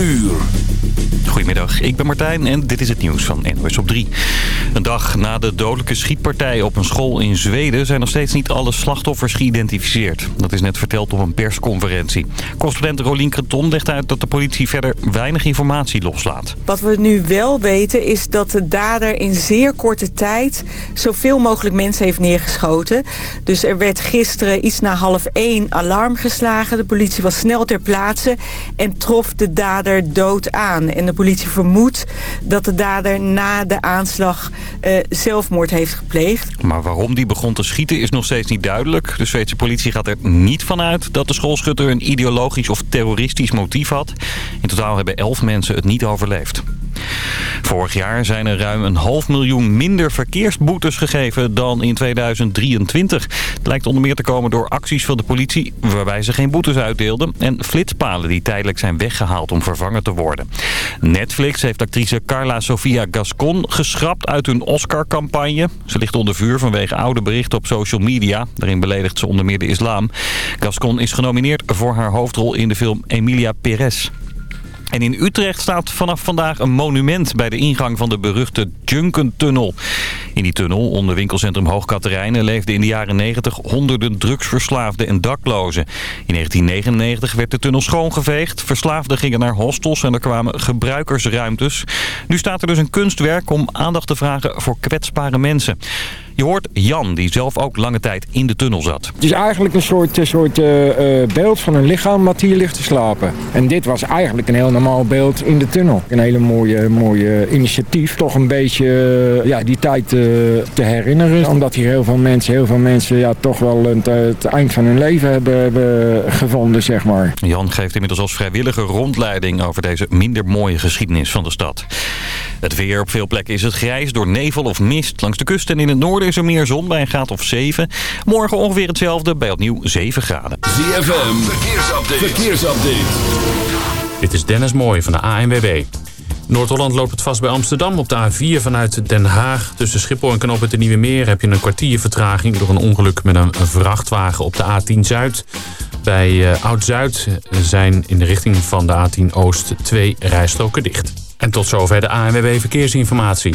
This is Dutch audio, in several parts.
uur. Goedemiddag, ik ben Martijn en dit is het nieuws van NOS op 3. Een dag na de dodelijke schietpartij op een school in Zweden... zijn nog steeds niet alle slachtoffers geïdentificeerd. Dat is net verteld op een persconferentie. Correspondent Rolien Creton legt uit dat de politie verder weinig informatie loslaat. Wat we nu wel weten is dat de dader in zeer korte tijd... zoveel mogelijk mensen heeft neergeschoten. Dus er werd gisteren iets na half één alarm geslagen. De politie was snel ter plaatse en trof de dader dood aan. En de politie vermoedt dat de dader na de aanslag uh, zelfmoord heeft gepleegd. Maar waarom die begon te schieten is nog steeds niet duidelijk. De Zweedse politie gaat er niet van uit dat de schoolschutter een ideologisch of terroristisch motief had. In totaal hebben elf mensen het niet overleefd. Vorig jaar zijn er ruim een half miljoen minder verkeersboetes gegeven dan in 2023. Het lijkt onder meer te komen door acties van de politie waarbij ze geen boetes uitdeelden. En flitspalen die tijdelijk zijn weggehaald om vervangen te worden. Netflix heeft actrice Carla Sofia Gascon geschrapt uit hun Oscar-campagne. Ze ligt onder vuur vanwege oude berichten op social media. Daarin beledigt ze onder meer de islam. Gascon is genomineerd voor haar hoofdrol in de film Emilia Perez. En in Utrecht staat vanaf vandaag een monument bij de ingang van de beruchte Junkentunnel. In die tunnel onder winkelcentrum Hoogkaterijnen leefden in de jaren 90 honderden drugsverslaafden en daklozen. In 1999 werd de tunnel schoongeveegd. Verslaafden gingen naar hostels en er kwamen gebruikersruimtes. Nu staat er dus een kunstwerk om aandacht te vragen voor kwetsbare mensen. Je hoort Jan, die zelf ook lange tijd in de tunnel zat. Het is eigenlijk een soort, soort uh, beeld van een lichaam wat hier ligt te slapen. En dit was eigenlijk een heel normaal beeld in de tunnel. Een hele mooie, mooie initiatief. Toch een beetje uh, ja, die tijd te herinneren. Omdat hier heel veel mensen, heel veel mensen ja, toch wel het, het eind van hun leven hebben, hebben gevonden, zeg maar. Jan geeft inmiddels als vrijwillige rondleiding over deze minder mooie geschiedenis van de stad. Het weer op veel plekken is het grijs door nevel of mist. Langs de kust en in het noorden is er meer zon bij een graad of 7. Morgen ongeveer hetzelfde bij opnieuw 7 graden. ZFM, verkeersupdate. verkeersupdate. Dit is Dennis Mooij van de ANWB. Noord-Holland loopt het vast bij Amsterdam. Op de A4 vanuit Den Haag tussen Schiphol en Knoop het Nieuwe Meer... heb je een kwartier vertraging door een ongeluk met een vrachtwagen op de A10 Zuid. Bij uh, Oud-Zuid zijn in de richting van de A10 Oost twee rijstroken dicht. En tot zover de ANWB Verkeersinformatie.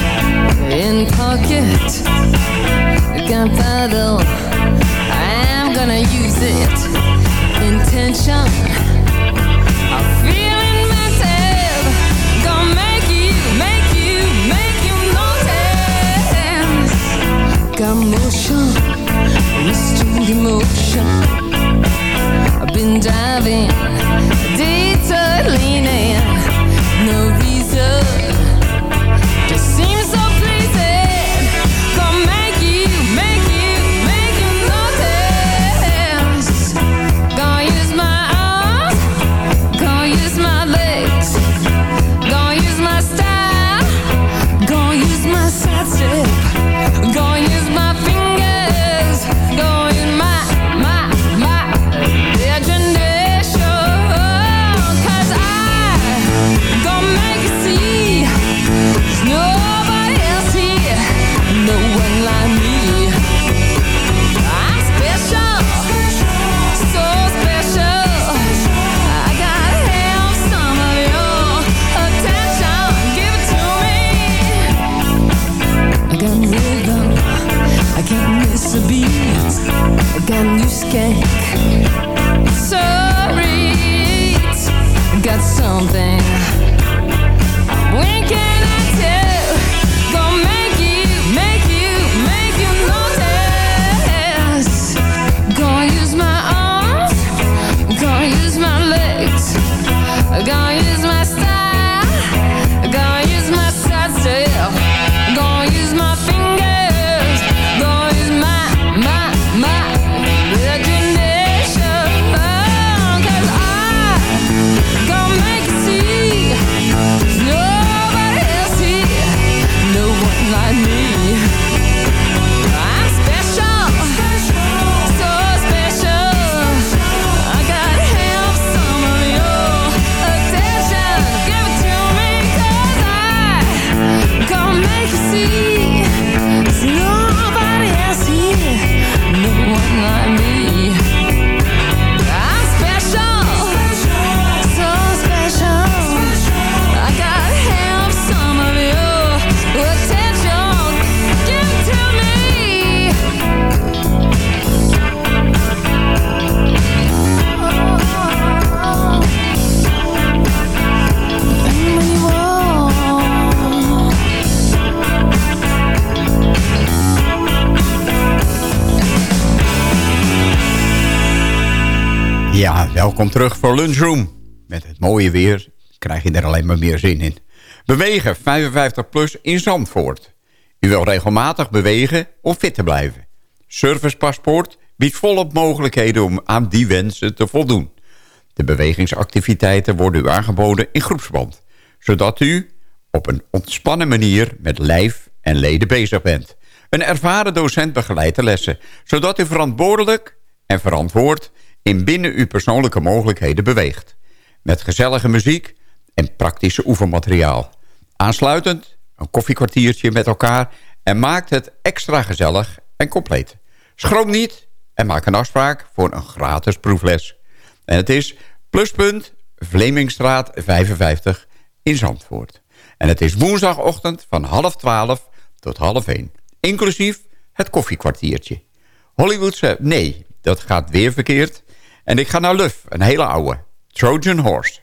in pocket. Gunpowder. I'm gonna use it. Intention. Welkom terug voor Lunchroom. Met het mooie weer krijg je er alleen maar meer zin in. Bewegen 55 plus in Zandvoort. U wil regelmatig bewegen om fit te blijven. Servicepaspoort biedt volop mogelijkheden om aan die wensen te voldoen. De bewegingsactiviteiten worden u aangeboden in groepsband. Zodat u op een ontspannen manier met lijf en leden bezig bent. Een ervaren docent begeleidt de lessen. Zodat u verantwoordelijk en verantwoord in binnen uw persoonlijke mogelijkheden beweegt. Met gezellige muziek en praktische oefenmateriaal. Aansluitend een koffiekwartiertje met elkaar en maakt het extra gezellig en compleet. Schroom niet en maak een afspraak voor een gratis proefles. En het is Pluspunt Vlemingstraat 55 in Zandvoort. En het is woensdagochtend van half twaalf tot half één. Inclusief het koffiekwartiertje. Hollywoodse, nee, dat gaat weer verkeerd. En ik ga naar Luf, een hele oude. Trojan Horse.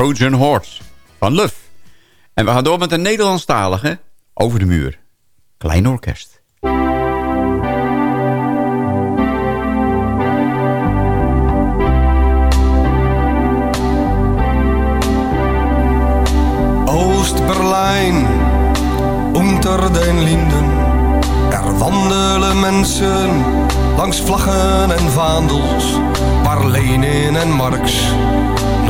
Trojan Horse van Luf. En we gaan door met een Nederlandstalige Over de Muur. Klein orkest. Oost-Berlijn, unter den Linden. Er wandelen mensen langs vlaggen en vaandels, waar en Marx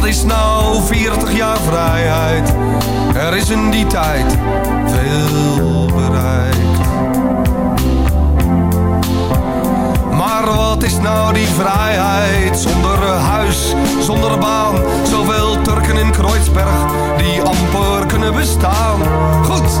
Dat is nou 40 jaar vrijheid. Er is in die tijd veel bereikt. Maar wat is nou die vrijheid zonder huis, zonder baan? Zoveel Turken in Kreuzberg die amper kunnen bestaan. Goed,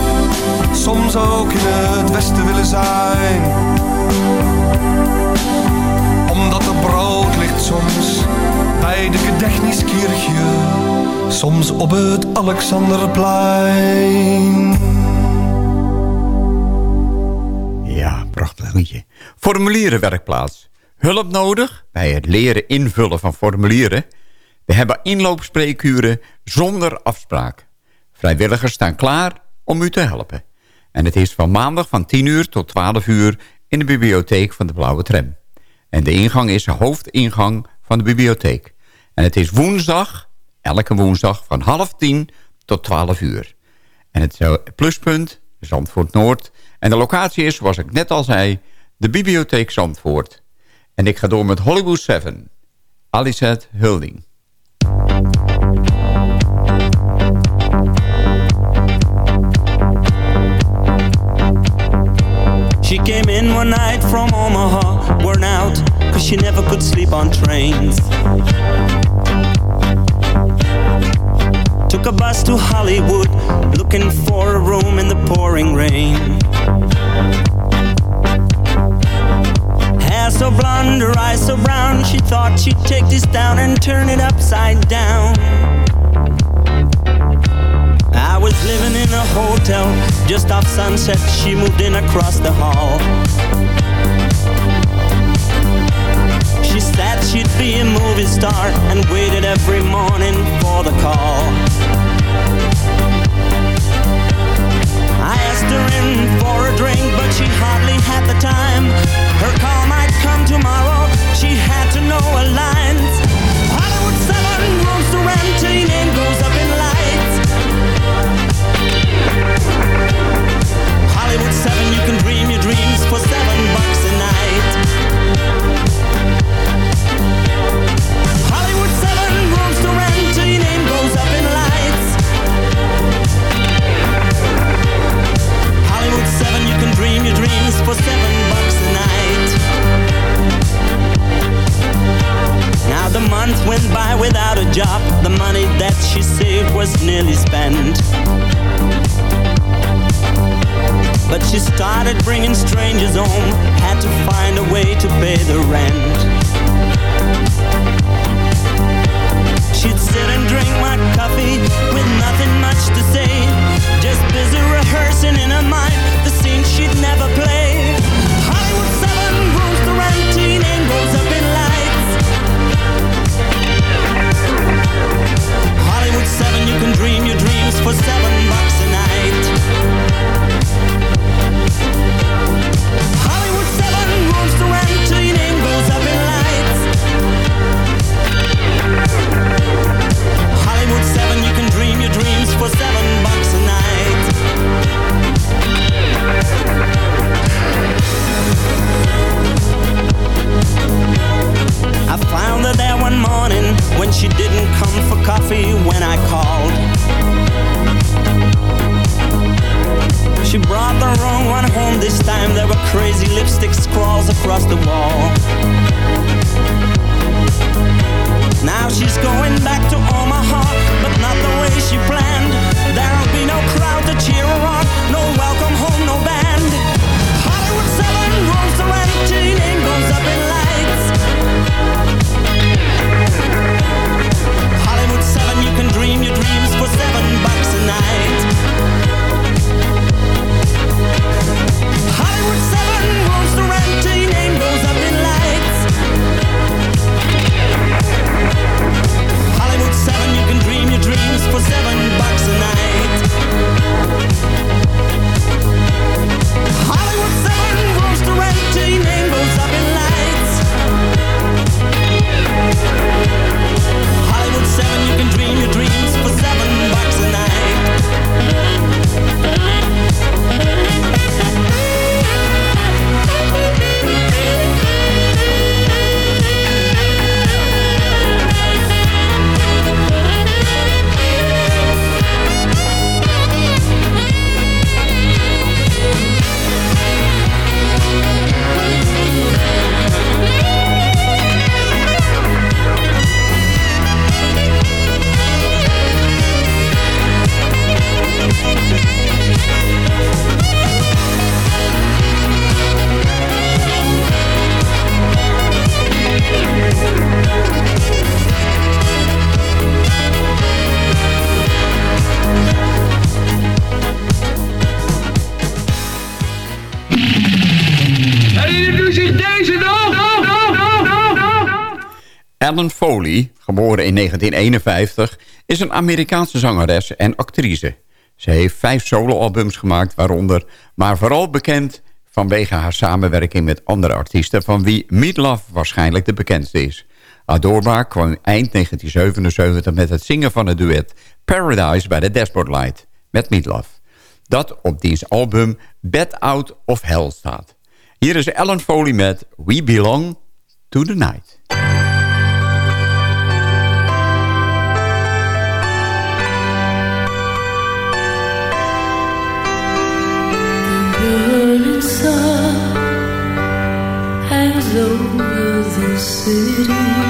soms ook in het westen willen zijn. Omdat er brood ligt soms bij de Gedächtniskirche, soms op het Alexanderplein. Ja, prachtig liedje. Formulierenwerkplaats. Hulp nodig bij het leren invullen van formulieren. We hebben inloopspreekuren zonder afspraak. Vrijwilligers staan klaar om u te helpen. En het is van maandag van 10 uur tot 12 uur in de bibliotheek van de Blauwe Tram. En de ingang is de hoofdingang van de bibliotheek. En het is woensdag, elke woensdag van half 10 tot 12 uur. En het eh, pluspunt, Zandvoort Noord. En de locatie is, zoals ik net al zei, de bibliotheek Zandvoort. En ik ga door met Hollywood 7. Alicet Hulding. She came in one night from Omaha, worn out, cause she never could sleep on trains. Took a bus to Hollywood, looking for a room in the pouring rain. Hair so blonde, her eyes so brown, she thought she'd take this down and turn it upside down. Was living in a hotel just off sunset. She moved in across the hall. She said she'd be a movie star and waited every morning for the call. I asked her in for a drink, but she hardly had the time. Her call might come tomorrow. She had to know her lines. Hollywood 7 rooms to rent, goes up in Hollywood 7, you can dream your dreams for seven bucks a night. Hollywood 7 rooms to rent, till your name goes up in lights. Hollywood 7, you can dream your dreams for seven bucks a night. Now the month went by without a job. The money that she saved was nearly spent. But she started bringing strangers home. Had to find a way to pay the rent. She'd sit and drink my coffee with nothing much to say. Just busy rehearsing in her mind the scene she'd never. In 1951, is een Amerikaanse zangeres en actrice. Ze heeft vijf soloalbums gemaakt, waaronder, maar vooral bekend vanwege haar samenwerking met andere artiesten... van wie Meatloaf waarschijnlijk de bekendste is. Adoorbaar kwam eind 1977 met het zingen van het duet Paradise bij de Dashboard Light met Meatloaf. Dat op diens album Bed Out of Hell staat. Hier is Ellen Foley met We Belong to the Night. Burning sun hangs over the city.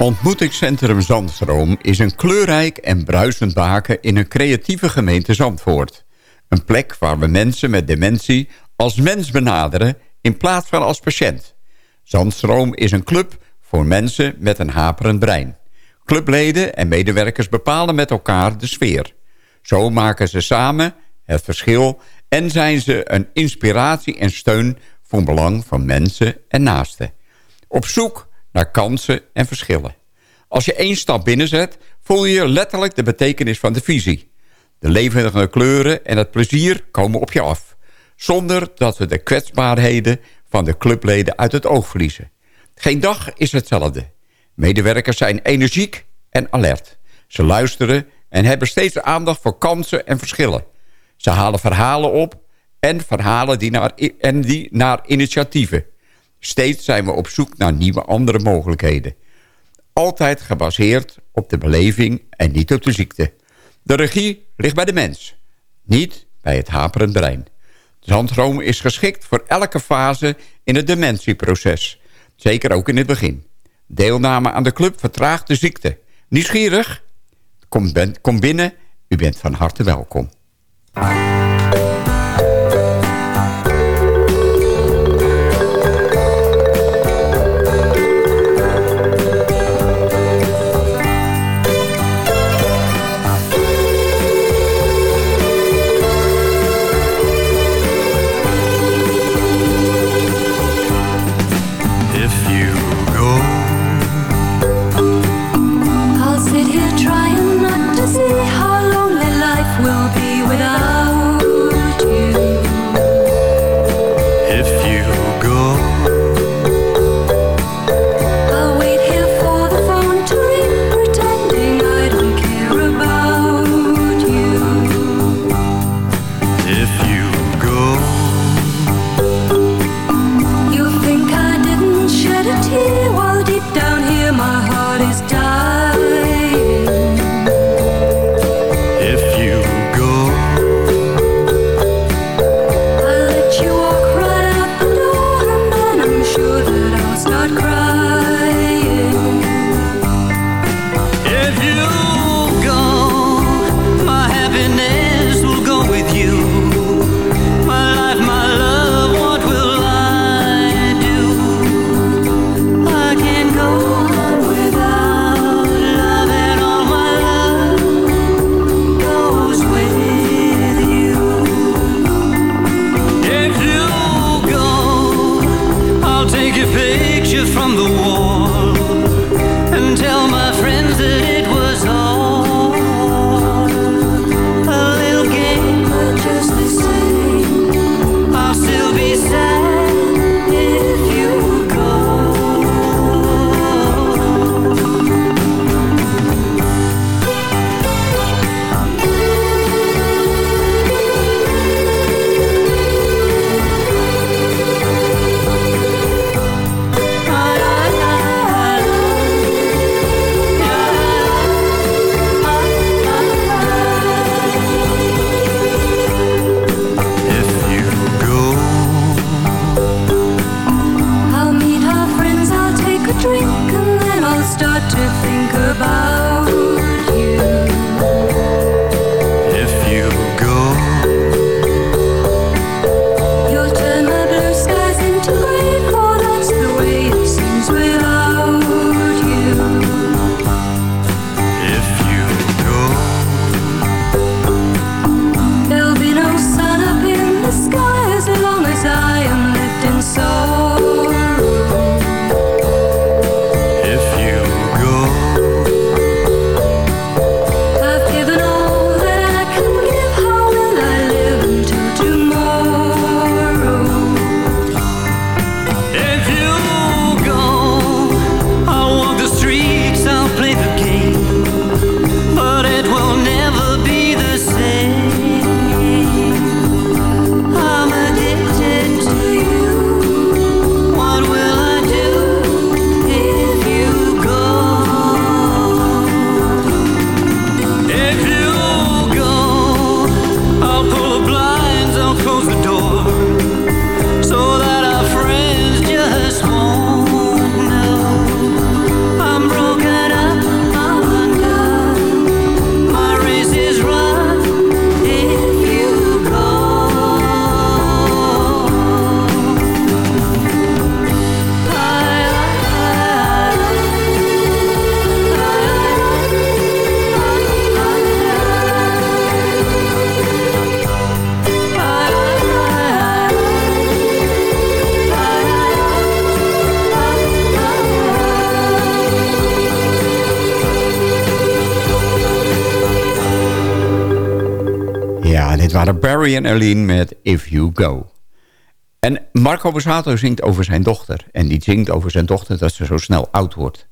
Ontmoetingscentrum Zandstroom is een kleurrijk en bruisend baken in een creatieve gemeente Zandvoort. Een plek waar we mensen met dementie als mens benaderen in plaats van als patiënt. Zandstroom is een club voor mensen met een haperend brein. Clubleden en medewerkers bepalen met elkaar de sfeer. Zo maken ze samen het verschil en zijn ze een inspiratie en steun voor belang van mensen en naasten. Op zoek naar kansen en verschillen. Als je één stap binnenzet, voel je letterlijk de betekenis van de visie. De levendige kleuren en het plezier komen op je af. Zonder dat we de kwetsbaarheden van de clubleden uit het oog verliezen. Geen dag is hetzelfde. Medewerkers zijn energiek en alert. Ze luisteren en hebben steeds aandacht voor kansen en verschillen. Ze halen verhalen op en verhalen die naar, en die naar initiatieven. Steeds zijn we op zoek naar nieuwe andere mogelijkheden. Altijd gebaseerd op de beleving en niet op de ziekte. De regie ligt bij de mens, niet bij het haperend brein. Zandroom is geschikt voor elke fase in het dementieproces. Zeker ook in het begin. Deelname aan de club vertraagt de ziekte. Nieuwsgierig? Kom, ben, kom binnen, u bent van harte welkom. Barry en Aline met If You Go. En Marco Borsato zingt over zijn dochter. En die zingt over zijn dochter dat ze zo snel oud wordt.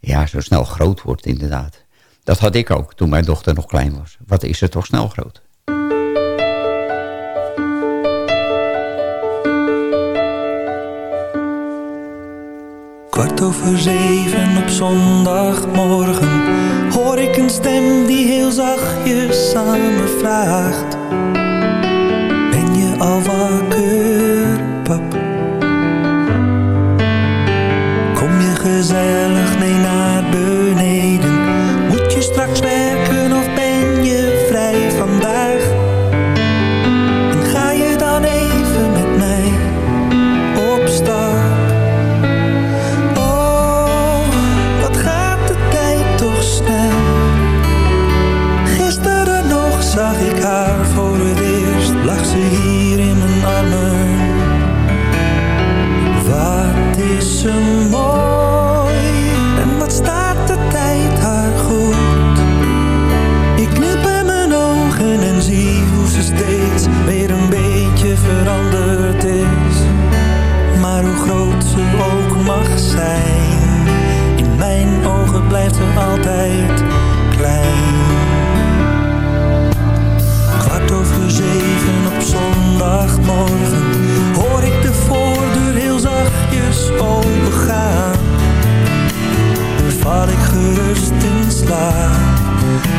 Ja, zo snel groot wordt inderdaad. Dat had ik ook toen mijn dochter nog klein was. Wat is ze toch snel groot. Kwart over zeven op zondagmorgen Hoor ik een stem die heel zachtjes aan me vraagt ben je al wakker, pap? Kom je gezellig?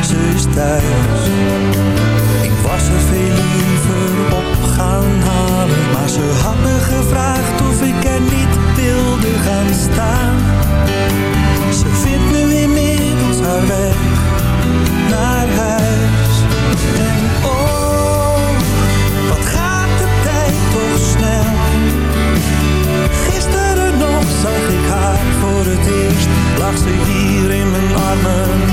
ze is thuis. Ik was er veel liever op gaan halen, maar ze had me gevraagd of ik er niet wilde gaan staan. zag ze hier in mijn armen.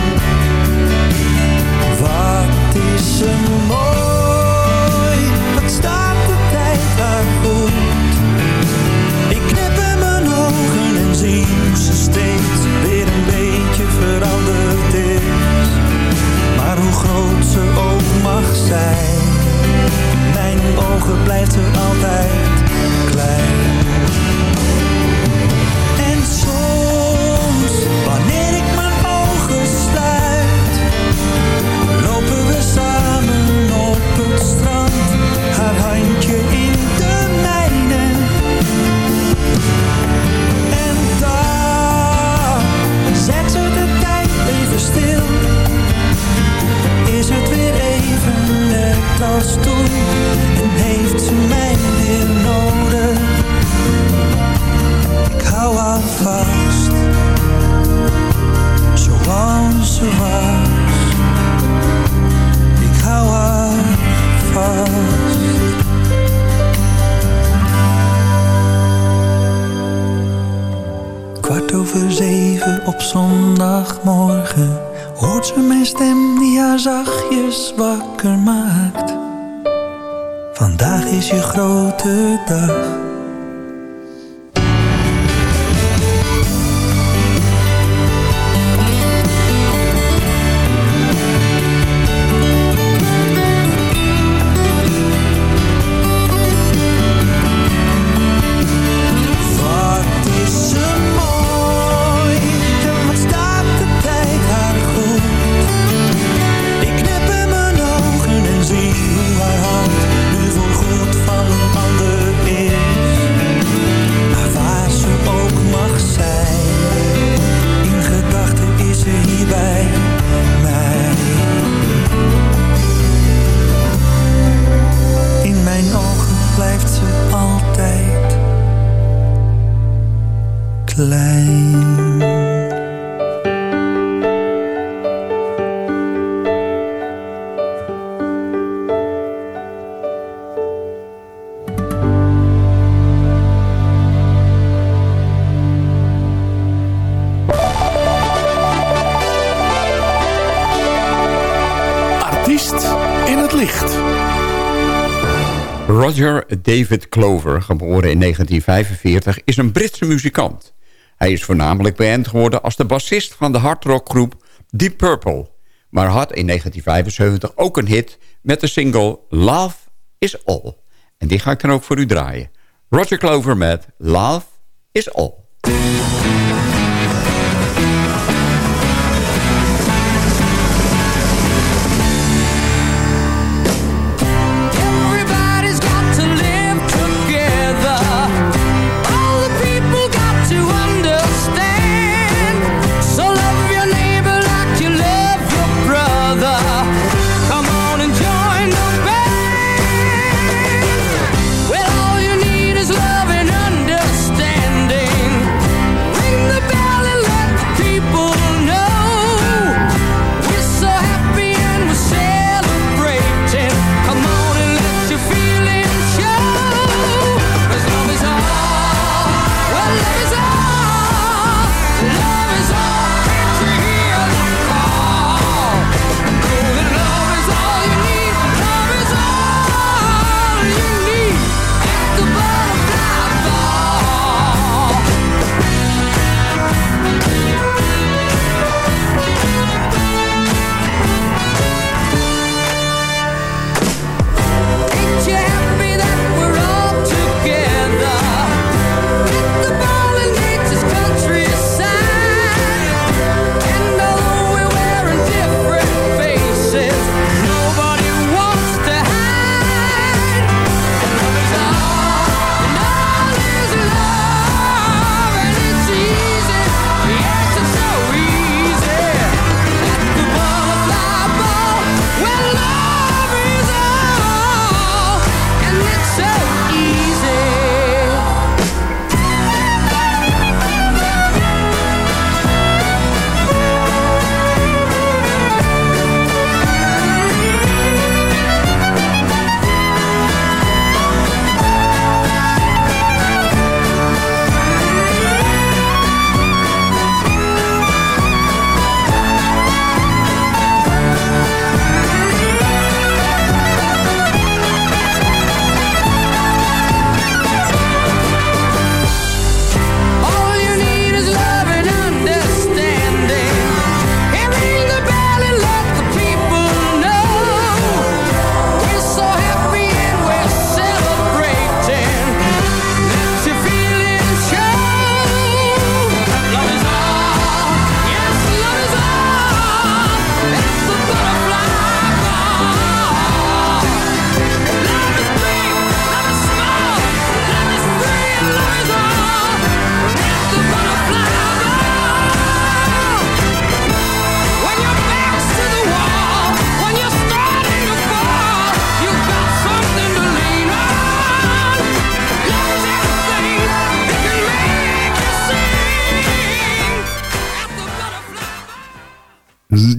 Artiest in het licht. Roger David Clover, geboren in 1945, is een Britse muzikant. Hij is voornamelijk bekend geworden als de bassist van de hardrockgroep Deep Purple... maar had in 1975 ook een hit met de single Love is All. En die ga ik dan ook voor u draaien. Roger Clover met Love is All.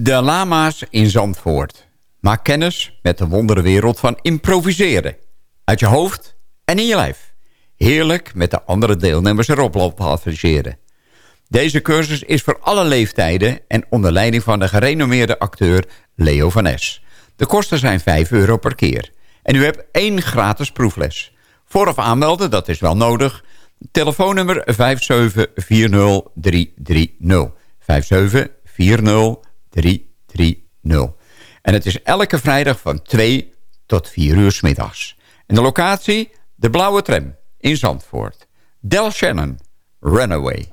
De lama's in Zandvoort. Maak kennis met de wonderenwereld van improviseren. Uit je hoofd en in je lijf. Heerlijk met de andere deelnemers erop lopen adviseren. Deze cursus is voor alle leeftijden en onder leiding van de gerenommeerde acteur Leo van Es. De kosten zijn 5 euro per keer. En u hebt één gratis proefles. Vooraf aanmelden, dat is wel nodig. Telefoonnummer 5740330. 5740330. En het is elke vrijdag van 2 tot 4 uur middags. En de locatie? De Blauwe Tram in Zandvoort. Del Shannon, Runaway.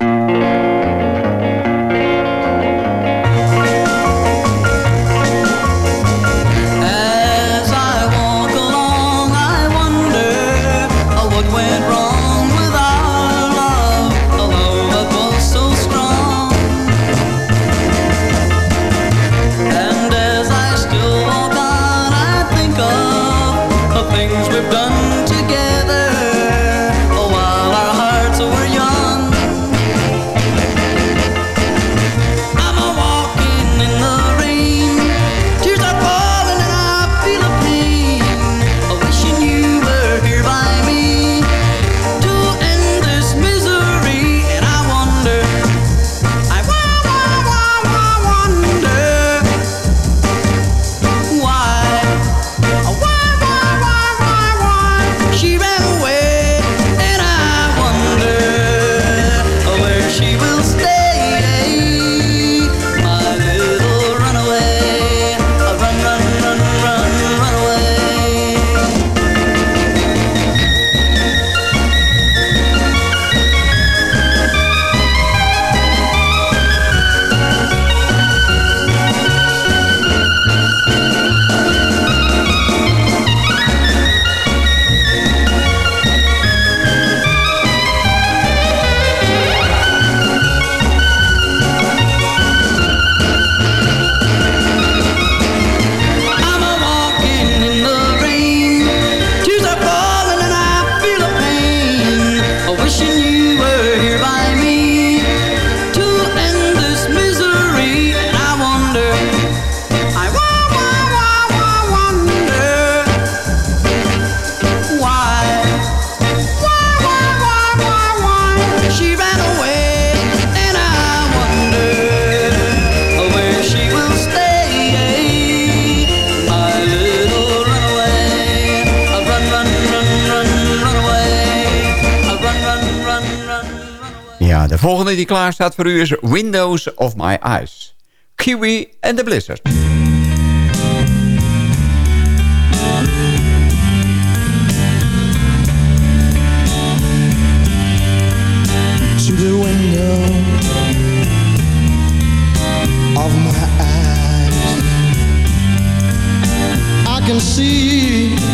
Klaar staat voor u is Windows of My Eyes. Kiwi and the Blizzard. to the window of my eyes. I can see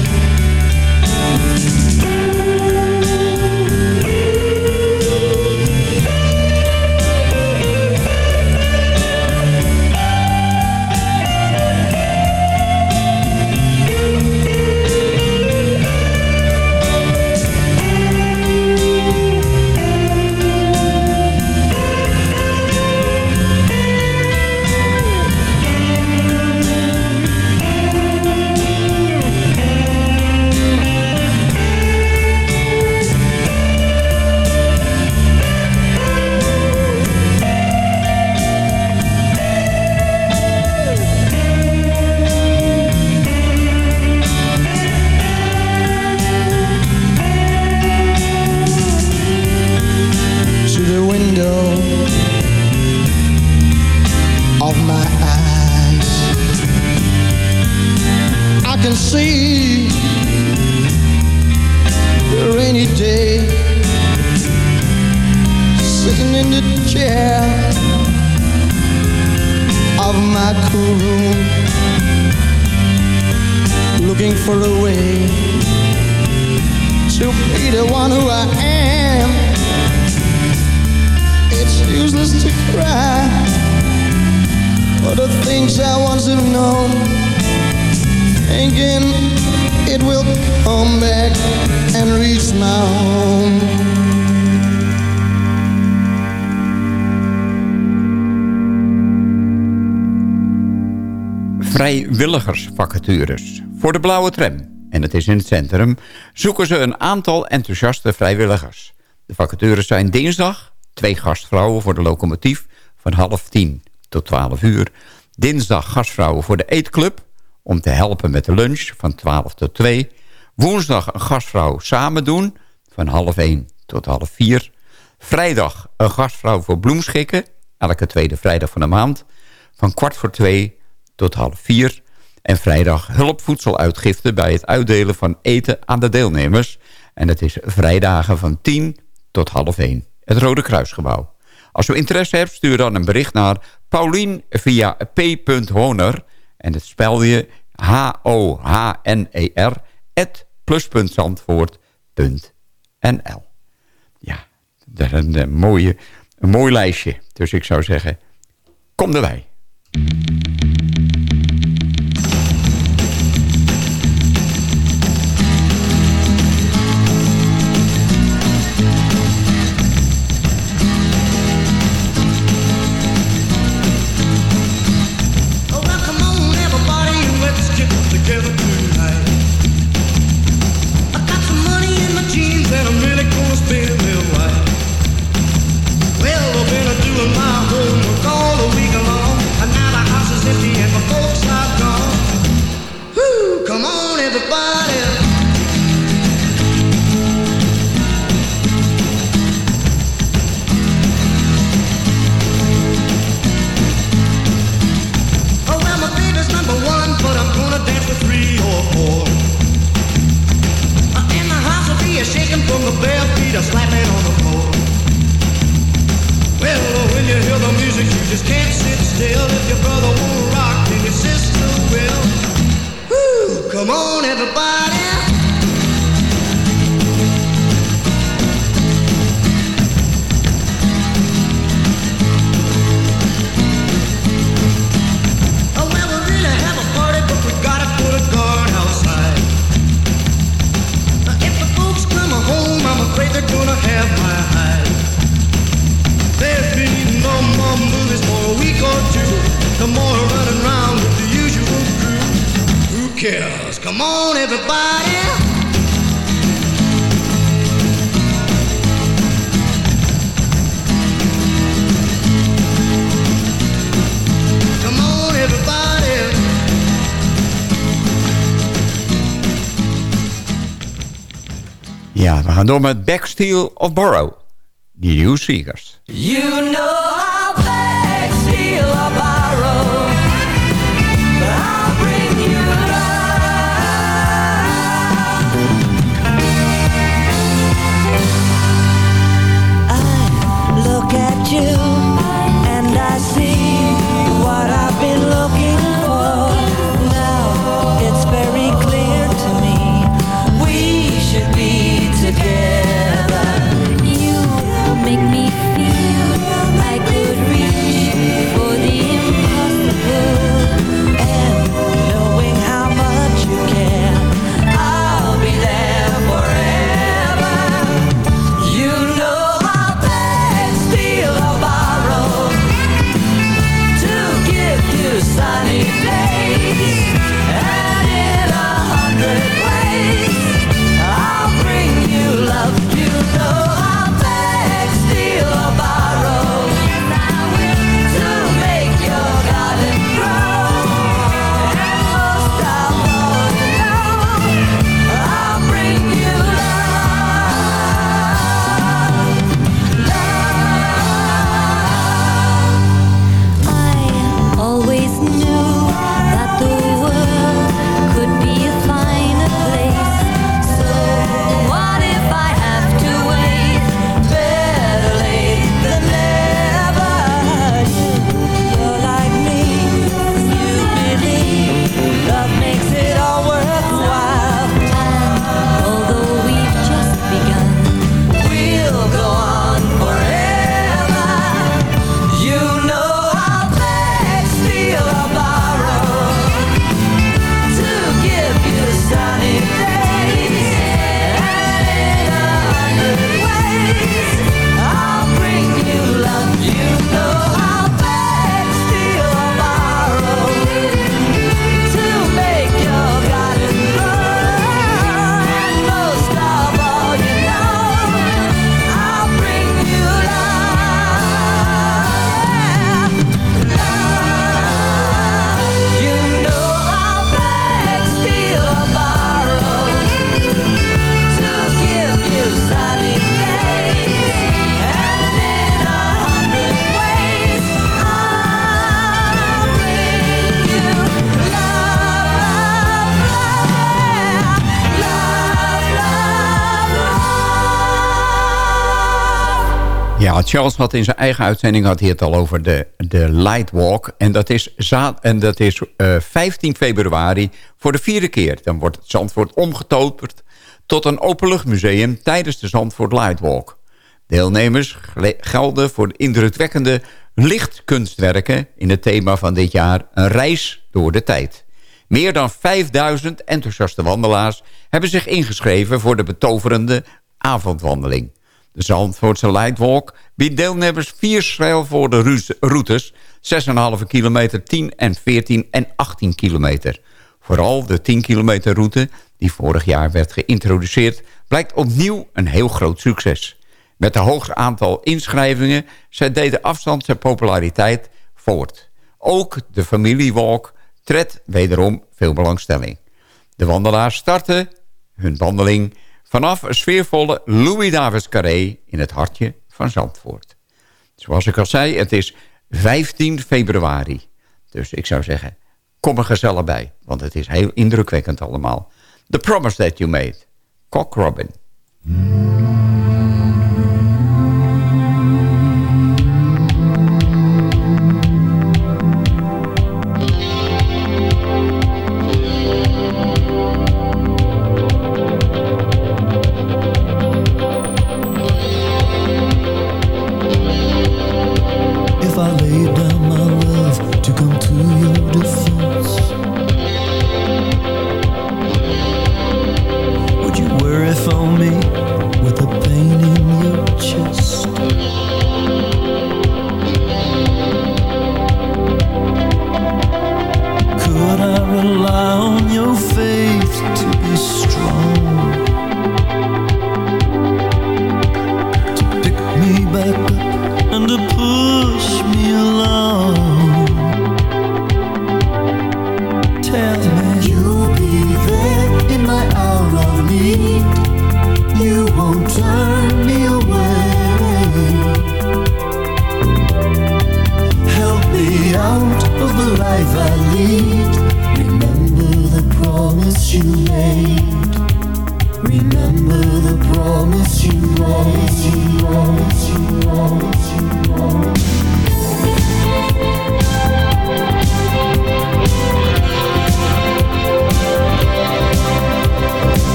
Voor de blauwe tram. En het is in het centrum. Zoeken ze een aantal enthousiaste vrijwilligers. De vacatures zijn dinsdag. Twee gastvrouwen voor de locomotief van half tien tot 12 uur. Dinsdag gastvrouwen voor de eetclub. Om te helpen met de lunch van 12 tot 2. Woensdag een gastvrouw samen doen van half 1 tot half 4. Vrijdag een gastvrouw voor bloemschikken. Elke tweede vrijdag van de maand. Van kwart voor 2 tot half 4. En vrijdag hulpvoedseluitgifte bij het uitdelen van eten aan de deelnemers. En het is vrijdagen van 10 tot half 1. Het Rode Kruisgebouw. Als u interesse hebt, stuur dan een bericht naar Paulien via p.honer. En het spel je H-O-H-N-E-R at plus.zandvoort.nl Ja, dat is een, eh, mooie, een mooi lijstje. Dus ik zou zeggen, kom erbij. Gaan door met Backsteel of Borrow. The New Seekers. You know you Charles had in zijn eigen uitzending had het al over de, de Lightwalk. En dat is, en dat is eh, 15 februari voor de vierde keer. Dan wordt het Zandvoort omgetoverd tot een openluchtmuseum tijdens de Zandvoort Lightwalk. Deelnemers gelden voor de indrukwekkende lichtkunstwerken... in het thema van dit jaar een reis door de tijd. Meer dan 5000 enthousiaste wandelaars hebben zich ingeschreven... voor de betoverende avondwandeling. De Zandvoortse Lightwalk biedt deelnemers vier stijlvoorde routes... 6,5 kilometer, 10 en 14 en 18 kilometer. Vooral de 10 kilometer route, die vorig jaar werd geïntroduceerd... blijkt opnieuw een heel groot succes. Met het hoogste aantal inschrijvingen zet deze afstand zijn populariteit voort. Ook de familiewalk treedt wederom veel belangstelling. De wandelaars starten hun wandeling vanaf een sfeervolle Louis Davids Carré in het hartje van Zandvoort. Zoals ik al zei, het is 15 februari. Dus ik zou zeggen, kom er gezellig bij, want het is heel indrukwekkend allemaal. The Promise That You Made, Cock Robin.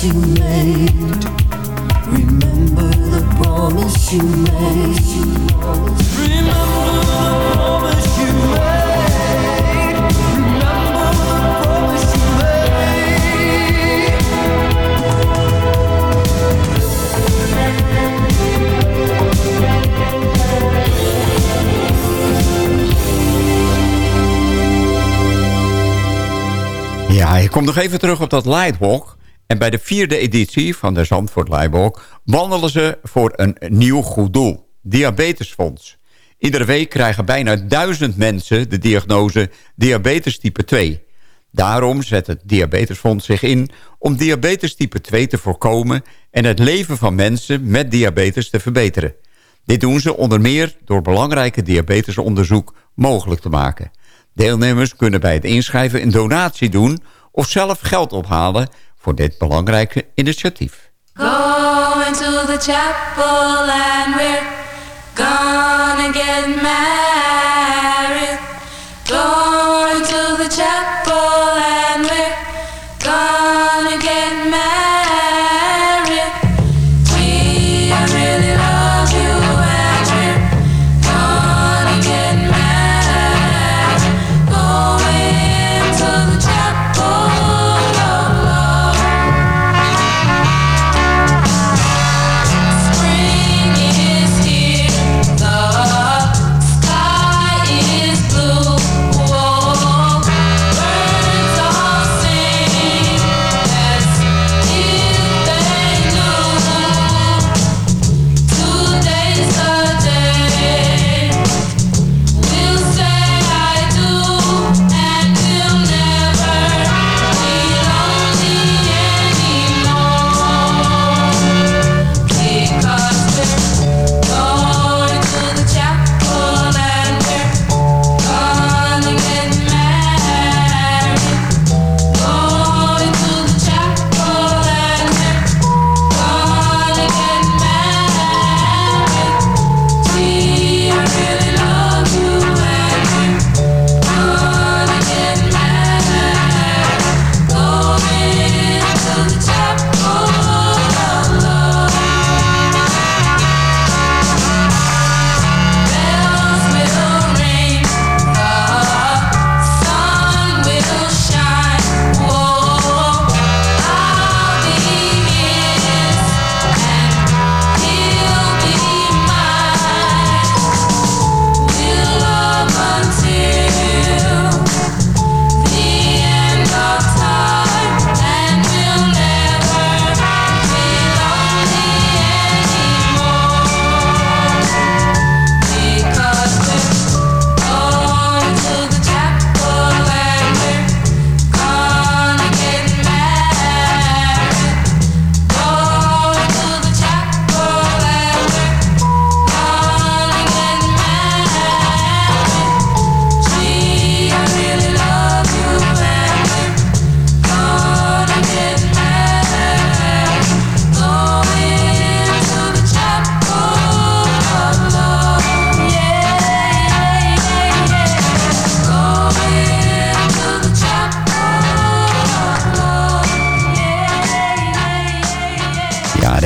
Remember the promise you made. You the. Ja, ik kom nog even terug op dat Lightwalk. En bij de vierde editie van de Zandvoort Lightwalk... wandelen ze voor een nieuw goed doel. Diabetesfonds. Iedere week krijgen bijna duizend mensen de diagnose diabetes type 2. Daarom zet het Diabetesfonds zich in om diabetes type 2 te voorkomen... en het leven van mensen met diabetes te verbeteren. Dit doen ze onder meer door belangrijke diabetesonderzoek mogelijk te maken. Deelnemers kunnen bij het inschrijven een donatie doen... of zelf geld ophalen voor dit belangrijke initiatief. Going to the chapel and we're gonna get married.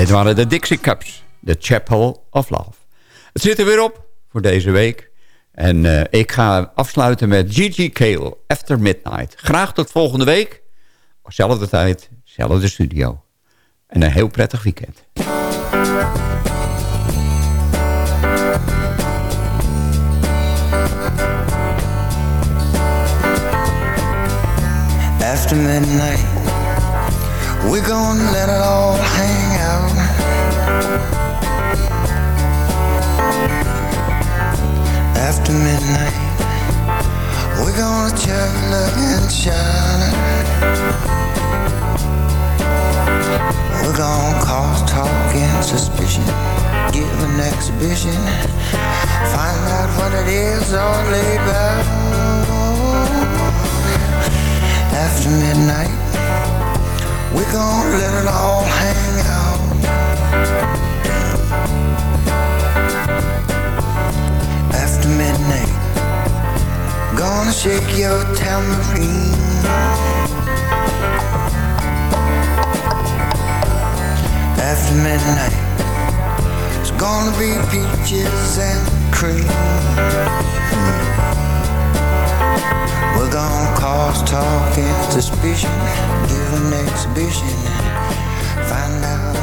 Dit waren de Dixie Cups. The Chapel of Love. Het zit er weer op voor deze week. En eh, ik ga afsluiten met Gigi Kale, After Midnight. Graag tot volgende week. Zelfde tijd, zelfde studio. En een heel prettig weekend. After midnight, we're gonna let it all hang. After midnight, we're gonna look, and shine. We're gonna cause talk and suspicion, give an exhibition, find out what it is all about. After midnight, we're gonna let it all hang out. After midnight, gonna shake your tambourine. After midnight, it's gonna be peaches and cream. We're gonna cause talk and suspicion, give an exhibition, find out